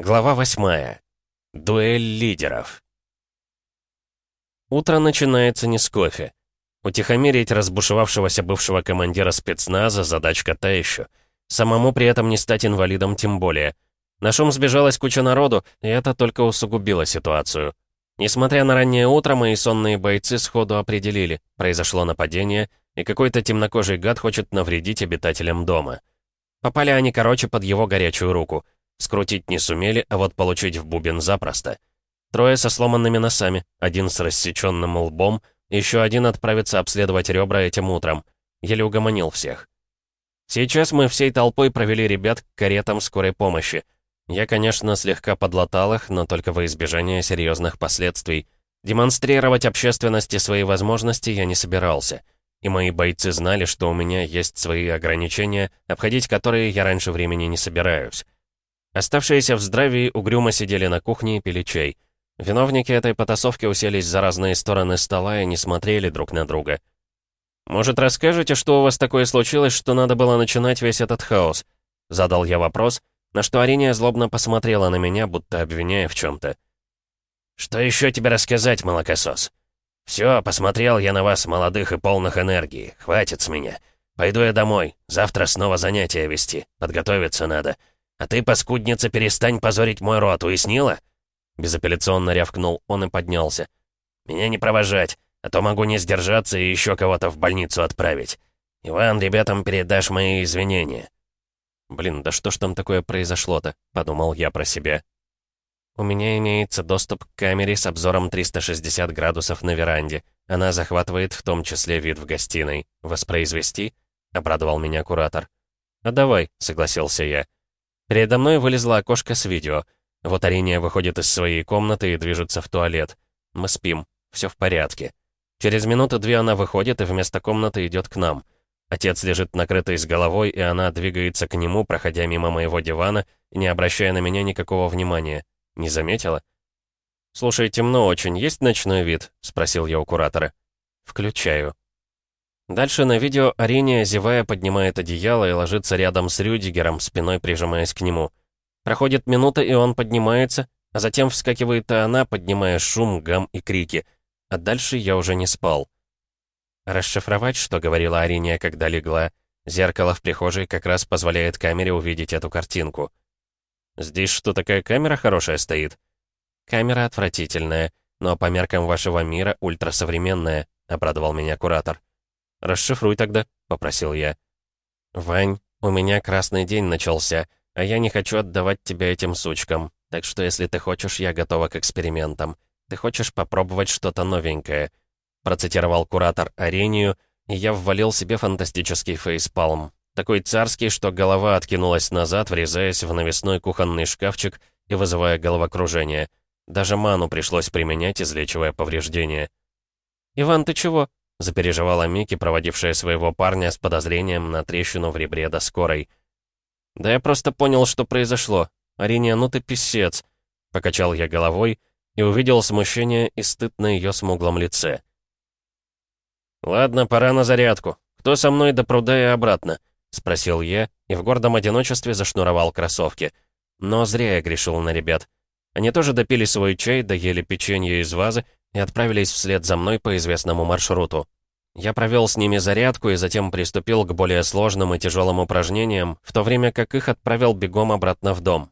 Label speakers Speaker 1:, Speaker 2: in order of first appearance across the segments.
Speaker 1: Глава восьмая. Дуэль лидеров. Утро начинается не с кофе. Утихомирить разбушевавшегося бывшего командира спецназа задачка та еще. Самому при этом не стать инвалидом тем более. На шум сбежалась куча народу, и это только усугубило ситуацию. Несмотря на раннее утро, мои сонные бойцы сходу определили, произошло нападение, и какой-то темнокожий гад хочет навредить обитателям дома. Попали они, короче, под его горячую руку — Скрутить не сумели, а вот получить в бубен запросто. Трое со сломанными носами, один с рассеченным лбом, еще один отправится обследовать ребра этим утром. Еле угомонил всех. Сейчас мы всей толпой провели ребят к каретам скорой помощи. Я, конечно, слегка подлатал их, но только во избежание серьезных последствий. Демонстрировать общественности свои возможности я не собирался. И мои бойцы знали, что у меня есть свои ограничения, обходить которые я раньше времени не собираюсь. Оставшиеся в здравии угрюмо сидели на кухне и пили чай. Виновники этой потасовки уселись за разные стороны стола и не смотрели друг на друга. «Может, расскажете, что у вас такое случилось, что надо было начинать весь этот хаос?» Задал я вопрос, на что Ариния злобно посмотрела на меня, будто обвиняя в чем-то. «Что еще тебе рассказать, молокосос? Все, посмотрел я на вас, молодых и полных энергии. Хватит с меня. Пойду я домой. Завтра снова занятия вести. Подготовиться надо. «А ты, паскудница, перестань позорить мой рот, уяснила?» Безапелляционно рявкнул он и поднялся. «Меня не провожать, а то могу не сдержаться и еще кого-то в больницу отправить. Иван, ребятам передашь мои извинения». «Блин, да что ж там такое произошло-то?» — подумал я про себя. «У меня имеется доступ к камере с обзором 360 градусов на веранде. Она захватывает в том числе вид в гостиной. Воспроизвести?» — обрадовал меня куратор. «А давай», — согласился я. Передо мной вылезло окошко с видео. Вот Ариния выходит из своей комнаты и движется в туалет. Мы спим. Все в порядке. Через минуту две она выходит и вместо комнаты идет к нам. Отец лежит накрытый с головой, и она двигается к нему, проходя мимо моего дивана не обращая на меня никакого внимания. Не заметила? «Слушай, темно очень. Есть ночной вид?» — спросил я у куратора. «Включаю». Дальше на видео Ариния, зевая, поднимает одеяло и ложится рядом с Рюдигером, спиной прижимаясь к нему. Проходит минута, и он поднимается, а затем вскакивает и она, поднимая шум, гам и крики. А дальше я уже не спал. Расшифровать, что говорила Ариния, когда легла. Зеркало в прихожей как раз позволяет камере увидеть эту картинку. «Здесь что, такая камера хорошая стоит?» «Камера отвратительная, но по меркам вашего мира ультрасовременная», — обрадовал меня куратор. «Расшифруй тогда», — попросил я. «Вань, у меня красный день начался, а я не хочу отдавать тебя этим сучкам. Так что если ты хочешь, я готова к экспериментам. Ты хочешь попробовать что-то новенькое?» Процитировал куратор Арению, и я ввалил себе фантастический фейспалм. Такой царский, что голова откинулась назад, врезаясь в навесной кухонный шкафчик и вызывая головокружение. Даже ману пришлось применять, излечивая повреждения. «Иван, ты чего?» Запереживала Мики, проводившая своего парня с подозрением на трещину в ребре до скорой. «Да я просто понял, что произошло. Ариния, ну ты писец!» Покачал я головой и увидел смущение и стыд на ее смуглом лице. «Ладно, пора на зарядку. Кто со мной до пруда и обратно?» — спросил я и в гордом одиночестве зашнуровал кроссовки. Но зря я грешил на ребят. Они тоже допили свой чай, доели печенье из вазы и отправились вслед за мной по известному маршруту. Я провел с ними зарядку и затем приступил к более сложным и тяжелым упражнениям, в то время как их отправил бегом обратно в дом.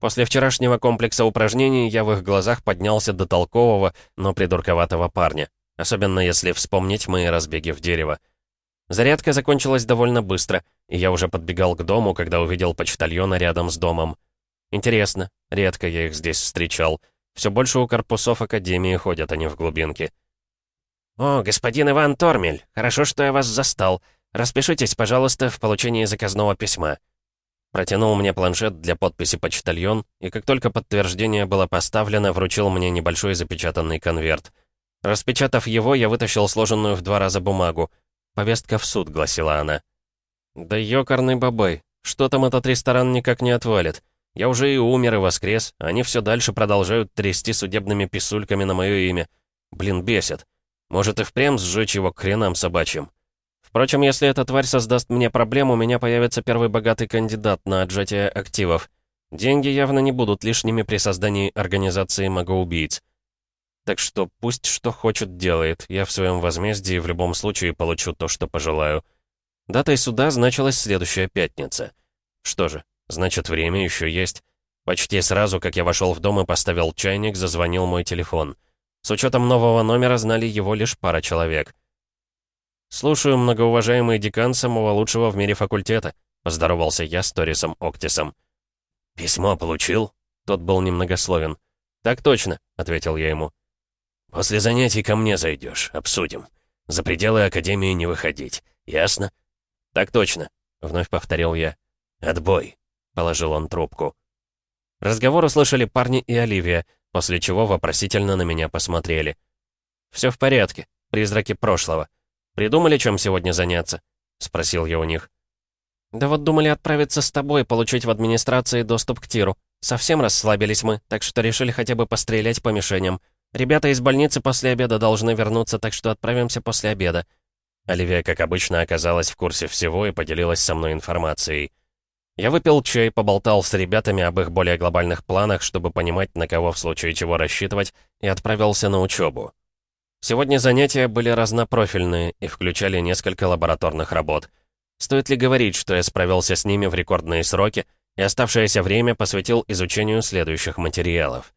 Speaker 1: После вчерашнего комплекса упражнений я в их глазах поднялся до толкового, но придурковатого парня, особенно если вспомнить мои разбеги в дерево. Зарядка закончилась довольно быстро, и я уже подбегал к дому, когда увидел почтальона рядом с домом. Интересно, редко я их здесь встречал — все больше у корпусов Академии ходят они в глубинке. «О, господин Иван Тормель, хорошо, что я вас застал. Распишитесь, пожалуйста, в получении заказного письма». Протянул мне планшет для подписи почтальон, и как только подтверждение было поставлено, вручил мне небольшой запечатанный конверт. Распечатав его, я вытащил сложенную в два раза бумагу. «Повестка в суд», — гласила она. «Да ёкарный бабай, что там этот ресторан никак не отвалит? Я уже и умер, и воскрес, они все дальше продолжают трясти судебными писульками на мое имя. Блин, бесит. Может и впрямь сжечь его к хренам собачьим. Впрочем, если эта тварь создаст мне проблему, у меня появится первый богатый кандидат на отжатие активов. Деньги явно не будут лишними при создании организации магоубийц. Так что пусть что хочет делает, я в своем возмездии в любом случае получу то, что пожелаю. Датой суда значилась следующая пятница. Что же, значит время еще есть. Почти сразу, как я вошел в дом и поставил чайник, зазвонил мой телефон. С учетом нового номера знали его лишь пара человек. «Слушаю, многоуважаемый декан самого лучшего в мире факультета», — поздоровался я с Торисом Октисом.
Speaker 2: «Письмо получил?»
Speaker 1: Тот был немногословен. «Так точно», — ответил я ему.
Speaker 2: «После занятий ко мне зайдешь, обсудим. За пределы Академии не выходить. Ясно?»
Speaker 1: «Так точно», — вновь повторил я.
Speaker 2: «Отбой», — положил он трубку.
Speaker 1: Разговор услышали парни и Оливия, после чего вопросительно на меня посмотрели. «Все в порядке. Призраки прошлого. Придумали, чем сегодня заняться?» — спросил я у них. «Да вот думали отправиться с тобой, получить в администрации доступ к тиру. Совсем расслабились мы, так что решили хотя бы пострелять по мишеням. Ребята из больницы после обеда должны вернуться, так что отправимся после обеда». Оливия, как обычно, оказалась в курсе всего и поделилась со мной информацией. Я выпил чай, поболтал с ребятами об их более глобальных планах, чтобы понимать, на кого в случае чего рассчитывать, и отправился на учебу. Сегодня занятия были разнопрофильные и включали несколько лабораторных работ. Стоит ли говорить, что я справился с ними в рекордные сроки и оставшееся время посвятил изучению следующих материалов.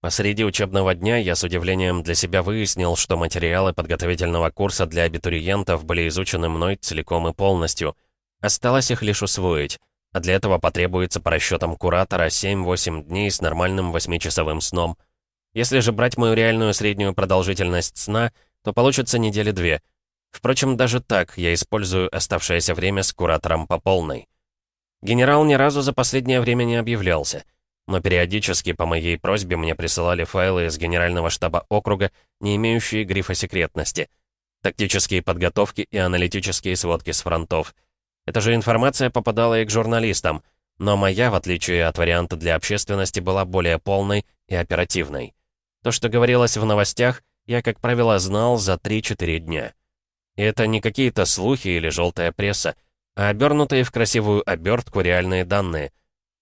Speaker 1: Посреди учебного дня я с удивлением для себя выяснил, что материалы подготовительного курса для абитуриентов были изучены мной целиком и полностью — Осталось их лишь усвоить, а для этого потребуется по расчетам куратора 7-8 дней с нормальным 8-часовым сном. Если же брать мою реальную среднюю продолжительность сна, то получится недели две. Впрочем, даже так я использую оставшееся время с куратором по полной. Генерал ни разу за последнее время не объявлялся, но периодически по моей просьбе мне присылали файлы из генерального штаба округа, не имеющие грифа секретности, тактические подготовки и аналитические сводки с фронтов — эта же информация попадала и к журналистам, но моя, в отличие от варианта для общественности, была более полной и оперативной. То, что говорилось в новостях, я, как правило, знал за 3-4 дня. И это не какие-то слухи или желтая пресса, а обернутые в красивую обертку реальные данные.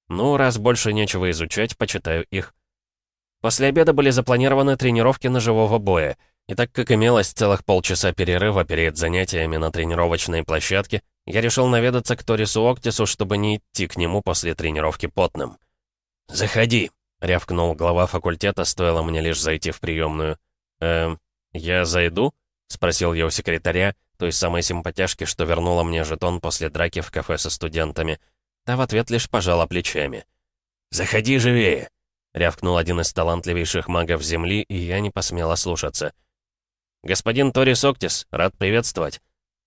Speaker 1: Ну, раз больше нечего изучать, почитаю их. После обеда были запланированы тренировки ножевого боя, и так как имелось целых полчаса перерыва перед занятиями на тренировочной площадке, я решил наведаться к Торису Октису, чтобы не идти к нему после тренировки потным.
Speaker 2: «Заходи», — рявкнул глава факультета, стоило мне лишь зайти в приемную.
Speaker 1: «Эм, я зайду?» — спросил я у секретаря, той самой симпатяшки, что вернула мне жетон после драки в кафе со студентами. Та в ответ лишь пожала плечами.
Speaker 2: «Заходи живее!»
Speaker 1: — рявкнул один из талантливейших магов Земли, и я не посмел ослушаться. «Господин Торис Октис, рад приветствовать.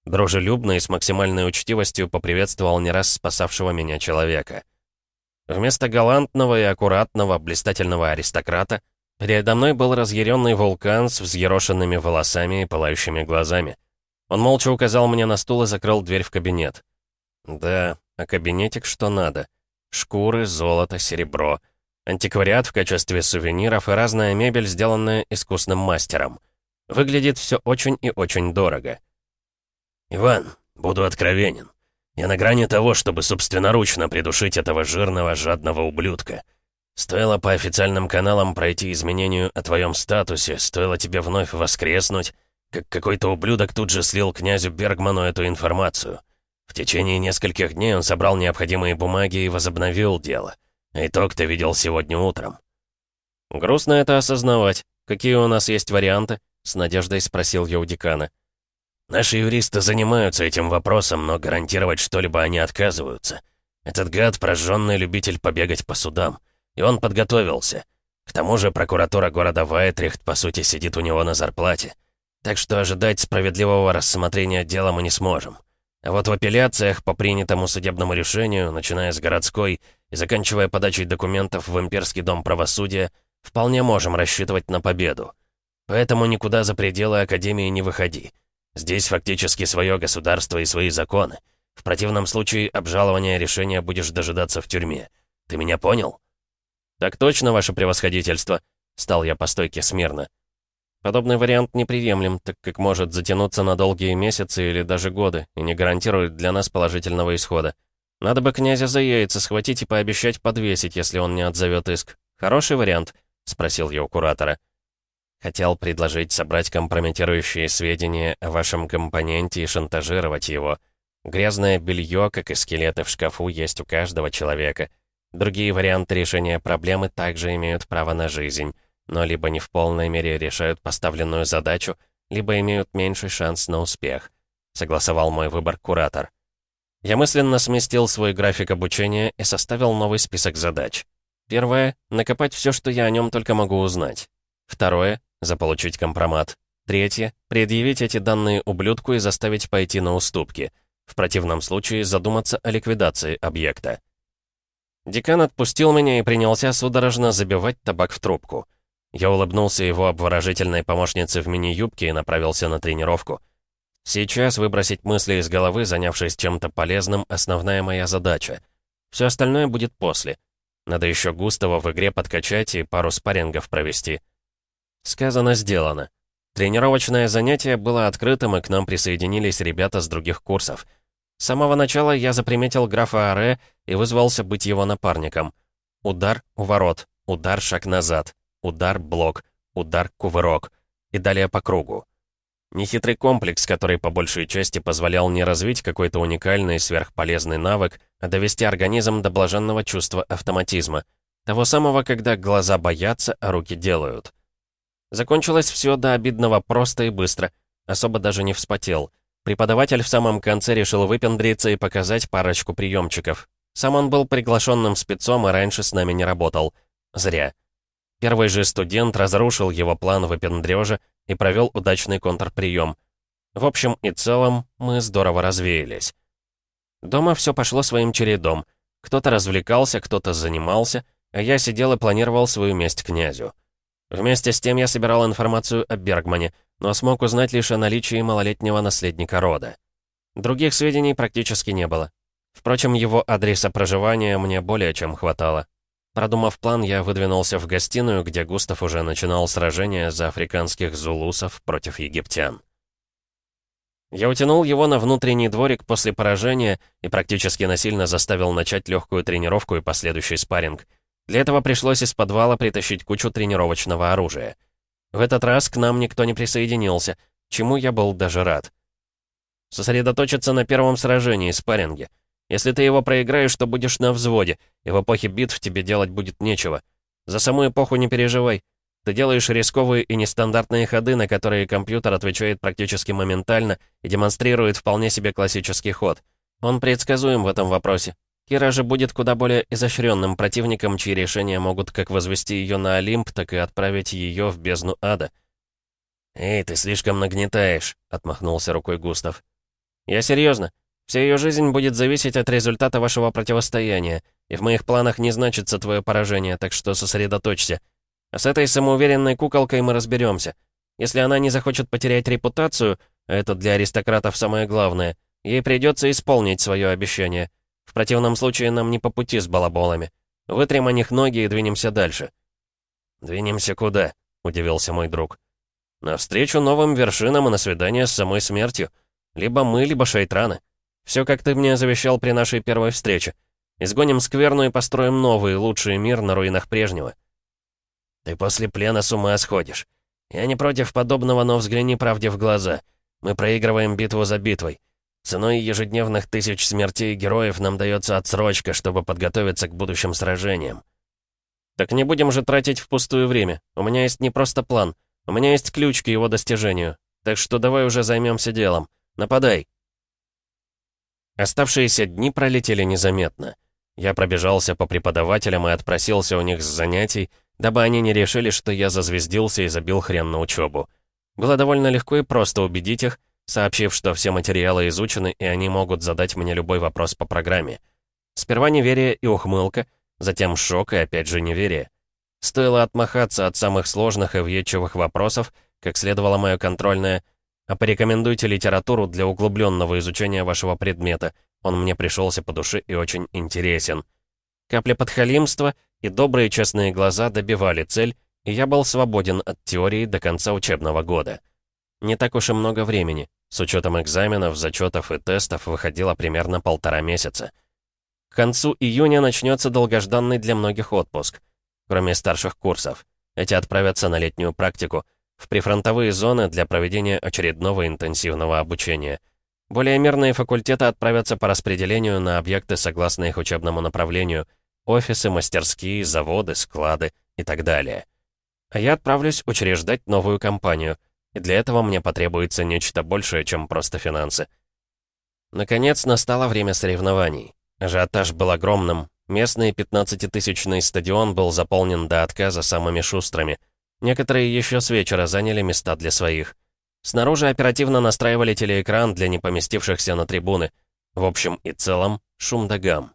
Speaker 1: Дружелюбно и с максимальной учтивостью поприветствовал не раз спасавшего меня человека. Вместо галантного и аккуратного, блистательного аристократа передо мной был разъяренный вулкан с взъерошенными волосами и пылающими глазами. Он молча указал мне на стул и закрыл дверь в кабинет. Да, а кабинетик что надо. Шкуры, золото, серебро. Антиквариат в качестве сувениров и разная мебель, сделанная искусным мастером. Выглядит все очень и очень дорого.
Speaker 2: «Иван, буду откровенен. Я на грани того, чтобы собственноручно придушить этого жирного, жадного ублюдка. Стоило по официальным каналам пройти изменению о твоем статусе, стоило тебе вновь воскреснуть, как какой-то ублюдок тут же слил князю Бергману эту информацию. В течение нескольких дней он собрал необходимые бумаги и возобновил дело. Итог ты видел сегодня утром.
Speaker 1: «Грустно это осознавать. Какие у нас есть варианты?» — с надеждой спросил я у декана.
Speaker 2: Наши юристы занимаются этим вопросом, но гарантировать что-либо они отказываются. Этот гад — прожженный любитель побегать по судам. И он подготовился. К тому же прокуратура города Вайтрихт, по сути, сидит у него на зарплате. Так что ожидать справедливого рассмотрения дела мы не сможем. А вот в апелляциях по принятому судебному решению, начиная с городской и заканчивая подачей документов в Имперский дом правосудия, вполне можем рассчитывать на победу. Поэтому никуда за пределы Академии не выходи. Здесь фактически свое государство и свои законы. В противном случае обжалования решения будешь дожидаться в тюрьме. Ты меня понял?»
Speaker 1: «Так точно, ваше превосходительство», — стал я по стойке смирно. «Подобный вариант неприемлем, так как может затянуться на долгие месяцы или даже годы и не гарантирует для нас положительного исхода. Надо бы князя за яйца схватить и пообещать подвесить, если он не отзовет иск. Хороший вариант?» — спросил я у куратора. Хотел предложить собрать компрометирующие сведения о вашем компоненте и шантажировать его. Грязное белье, как и скелеты в шкафу, есть у каждого человека. Другие варианты решения проблемы также имеют право на жизнь, но либо не в полной мере решают поставленную задачу, либо имеют меньший шанс на успех. Согласовал мой выбор куратор. Я мысленно сместил свой график обучения и составил новый список задач. Первое — накопать все, что я о нем только могу узнать. Второе — заполучить компромат. Третье — предъявить эти данные ублюдку и заставить пойти на уступки. В противном случае задуматься о ликвидации объекта. Декан отпустил меня и принялся судорожно забивать табак в трубку. Я улыбнулся его обворожительной помощнице в мини-юбке и направился на тренировку. Сейчас выбросить мысли из головы, занявшись чем-то полезным, основная моя задача. Все остальное будет после. Надо еще Густава в игре подкачать и пару спаррингов провести. Сказано, сделано. Тренировочное занятие было открытым, и к нам присоединились ребята с других курсов. С самого начала я заприметил графа Аре и вызвался быть его напарником. Удар, уворот, удар, шаг назад, удар, блок, удар, кувырок. И далее по кругу. Нехитрый комплекс, который по большей части позволял не развить какой-то уникальный сверхполезный навык, а довести организм до блаженного чувства автоматизма. Того самого, когда глаза боятся, а руки делают. Закончилось все до обидного просто и быстро. Особо даже не вспотел. Преподаватель в самом конце решил выпендриться и показать парочку приемчиков. Сам он был приглашенным спецом и раньше с нами не работал. Зря. Первый же студент разрушил его план выпендрежа и провел удачный контрприем. В общем и целом, мы здорово развеялись. Дома все пошло своим чередом. Кто-то развлекался, кто-то занимался, а я сидел и планировал свою месть князю. Вместе с тем я собирал информацию о Бергмане — но смог узнать лишь о наличии малолетнего наследника рода. Других сведений практически не было. Впрочем, его адреса проживания мне более чем хватало. Продумав план, я выдвинулся в гостиную, где Густав уже начинал сражение за африканских зулусов против египтян. Я утянул его на внутренний дворик после поражения и практически насильно заставил начать легкую тренировку и последующий спарринг. Для этого пришлось из подвала притащить кучу тренировочного оружия. В этот раз к нам никто не присоединился, чему я был даже рад. Сосредоточиться на первом сражении, спарринге. Если ты его проиграешь, то будешь на взводе, и в эпохе битв тебе делать будет нечего. За саму эпоху не переживай. Ты делаешь рисковые и нестандартные ходы, на которые компьютер отвечает практически моментально и демонстрирует вполне себе классический ход. Он предсказуем в этом вопросе. Кира же будет куда более изощренным противником, чьи решения могут как возвести ее на Олимп, так и отправить ее в бездну ада. «Эй, ты слишком нагнетаешь», — отмахнулся рукой Густав. «Я серьезно. Вся ее жизнь будет зависеть от результата вашего противостояния, и в моих планах не значится твое поражение, так что сосредоточься. А с этой самоуверенной куколкой мы разберемся. Если она не захочет потерять репутацию, это для аристократов самое главное, ей придется исполнить свое обещание». В противном случае нам не по пути с балаболами. Вытрем о них ноги и двинемся дальше». «Двинемся куда?» — удивился мой друг. «Навстречу новым вершинам и на свидание с самой смертью. Либо мы, либо шейтраны. Все, как ты мне завещал при нашей первой встрече. Изгоним скверну и построим новый, лучший мир на руинах прежнего». «Ты после плена с ума сходишь. Я не против подобного, но взгляни правде в глаза. Мы проигрываем битву за битвой. Ценой ежедневных тысяч смертей героев нам дается отсрочка, чтобы подготовиться к будущим сражениям. Так не будем же тратить впустую время. У меня есть не просто план. У меня есть ключ к его достижению. Так что давай уже займемся делом. Нападай. Оставшиеся дни пролетели незаметно. Я пробежался по преподавателям и отпросился у них с занятий, дабы они не решили, что я зазвездился и забил хрен на учебу. Было довольно легко и просто убедить их, сообщив, что все материалы изучены, и они могут задать мне любой вопрос по программе. Сперва неверие и ухмылка, затем шок и опять же неверие. Стоило отмахаться от самых сложных и въедчивых вопросов, как следовало мое контрольное «А порекомендуйте литературу для углубленного изучения вашего предмета. Он мне пришелся по душе и очень интересен». Капля подхалимства и добрые честные глаза добивали цель, и я был свободен от теории до конца учебного года. Не так уж и много времени. С учетом экзаменов, зачетов и тестов выходило примерно полтора месяца. К концу июня начнется долгожданный для многих отпуск. Кроме старших курсов. Эти отправятся на летнюю практику, в прифронтовые зоны для проведения очередного интенсивного обучения. Более мирные факультеты отправятся по распределению на объекты согласно их учебному направлению, офисы, мастерские, заводы, склады и так далее. А я отправлюсь учреждать новую компанию, и для этого мне потребуется нечто большее, чем просто финансы. Наконец настало время соревнований. Ажиотаж был огромным. Местный 15-тысячный стадион был заполнен до отказа самыми шустрыми. Некоторые еще с вечера заняли места для своих. Снаружи оперативно настраивали телеэкран для не поместившихся на трибуны. В общем и целом, шум да гам.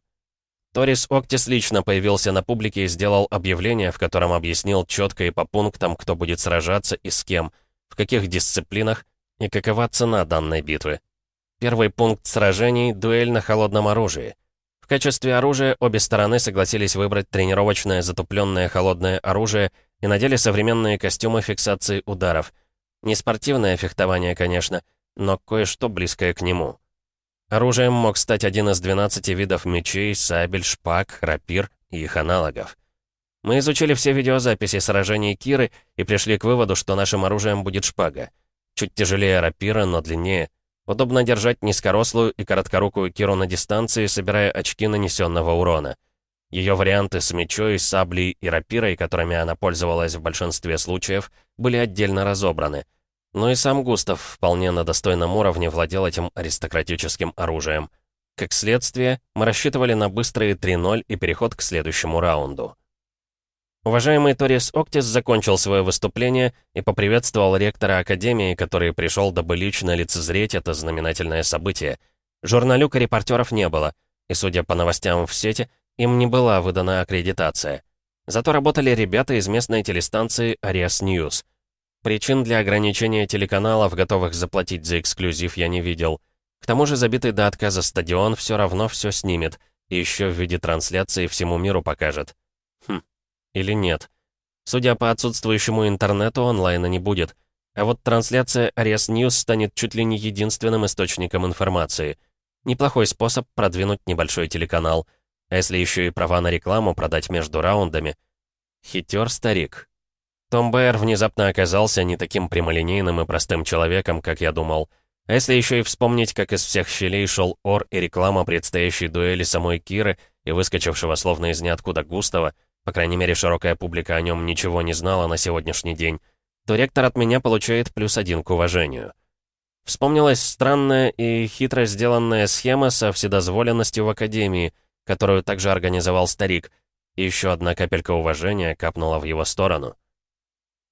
Speaker 1: Торис Октис лично появился на публике и сделал объявление, в котором объяснил четко и по пунктам, кто будет сражаться и с кем, в каких дисциплинах и какова цена данной битвы. Первый пункт сражений — дуэль на холодном оружии. В качестве оружия обе стороны согласились выбрать тренировочное затупленное холодное оружие и надели современные костюмы фиксации ударов. Не спортивное фехтование, конечно, но кое-что близкое к нему. Оружием мог стать один из 12 видов мечей, сабель, шпаг, рапир и их аналогов. Мы изучили все видеозаписи сражений Киры и пришли к выводу, что нашим оружием будет шпага. Чуть тяжелее рапира, но длиннее — Удобно держать низкорослую и короткорукую Киру на дистанции, собирая очки нанесенного урона. Ее варианты с мечой, саблей и рапирой, которыми она пользовалась в большинстве случаев, были отдельно разобраны. Но и сам Густав вполне на достойном уровне владел этим аристократическим оружием. Как следствие, мы рассчитывали на быстрые 3-0 и переход к следующему раунду. Уважаемый Торис Октис закончил свое выступление и поприветствовал ректора Академии, который пришел, дабы лично лицезреть это знаменательное событие. Журналюк и репортеров не было, и, судя по новостям в сети, им не была выдана аккредитация. Зато работали ребята из местной телестанции Arias News. Причин для ограничения телеканалов, готовых заплатить за эксклюзив, я не видел. К тому же забитый до отказа стадион все равно все снимет, и еще в виде трансляции всему миру покажет. Или нет? Судя по отсутствующему интернету, онлайна не будет. А вот трансляция Ares News станет чуть ли не единственным источником информации. Неплохой способ продвинуть небольшой телеканал. А если еще и права на рекламу продать между раундами? Хитер старик. Том Бэйр внезапно оказался не таким прямолинейным и простым человеком, как я думал. А если еще и вспомнить, как из всех щелей шел ор и реклама предстоящей дуэли самой Киры и выскочившего словно из ниоткуда Густава, по крайней мере, широкая публика о нем ничего не знала на сегодняшний день, то ректор от меня получает плюс один к уважению. Вспомнилась странная и хитро сделанная схема со вседозволенностью в Академии, которую также организовал старик, и еще одна капелька уважения капнула в его сторону.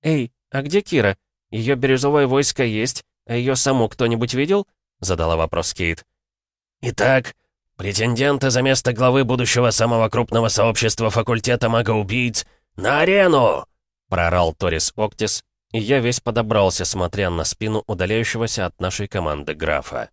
Speaker 1: «Эй, а где Кира? Ее бирюзовое войско есть, а ее саму кто-нибудь видел?» — задала вопрос Кейт.
Speaker 2: «Итак, «Претенденты за место главы будущего самого крупного сообщества факультета магоубийц на арену!» — прорал Торис Октис, и я весь подобрался, смотря на спину удаляющегося от нашей команды графа.